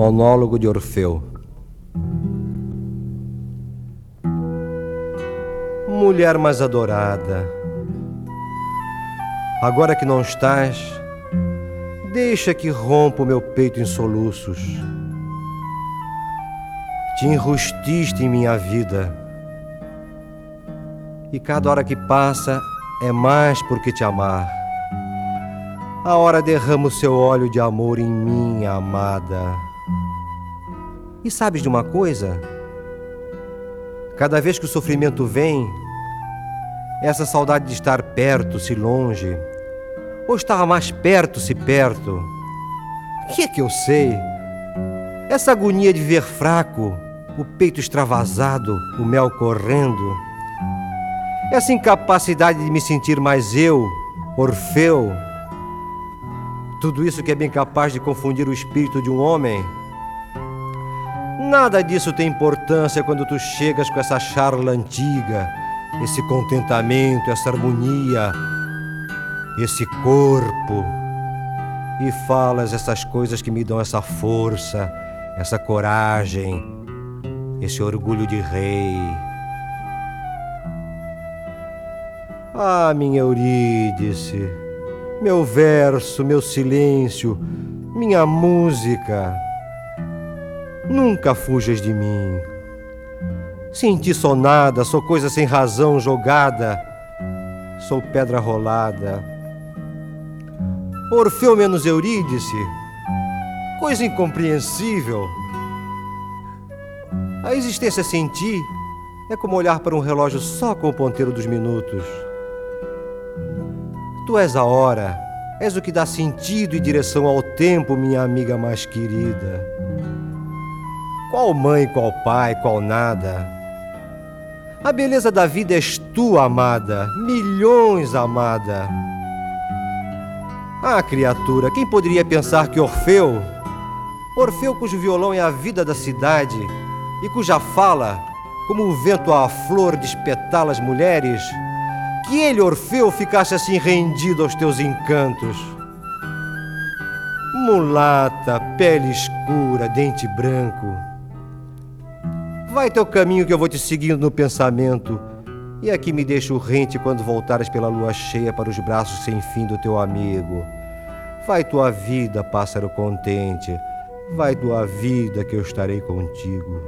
Monólogo de Orfeu. Mulher mais adorada, agora que não estás, deixa que rompa o meu peito em soluços. Te enrustiste em minha vida, e cada hora que passa é mais porque te amar. A hora derrama o seu óleo de amor em mim, amada. E sabes de uma coisa? Cada vez que o sofrimento vem, essa saudade de estar perto, se longe, ou estar mais perto, se perto, o que é que eu sei? Essa agonia de ver fraco, o peito extravasado, o mel correndo, essa incapacidade de me sentir mais eu, Orfeu, tudo isso que é bem capaz de confundir o espírito de um homem Nada disso tem importância quando tu chegas com essa charla antiga, esse contentamento, essa harmonia, esse corpo, e falas essas coisas que me dão essa força, essa coragem, esse orgulho de rei. Ah, minha Eurídice, meu verso, meu silêncio, minha música. Nunca fujas de mim. Sem ti sou nada, sou coisa sem razão jogada, sou pedra rolada. Orfeu menos Eurídice, coisa incompreensível. A existência sem ti é como olhar para um relógio só com o ponteiro dos minutos. Tu és a hora, és o que dá sentido e direção ao tempo, minha amiga mais querida. Qual mãe, qual pai, qual nada. A beleza da vida és tu, amada, milhões, amada. Ah, criatura, quem poderia pensar que Orfeu, Orfeu cujo violão é a vida da cidade e cuja fala, como o vento à flor, despetala as mulheres, que ele, Orfeu, ficasse assim rendido aos teus encantos. Mulata, pele escura, dente branco Vai teu caminho que eu vou te seguindo no pensamento. E aqui me deixa o rente quando voltares pela lua cheia para os braços sem fim do teu amigo. Vai tua vida, pássaro contente. Vai tua vida que eu estarei contigo.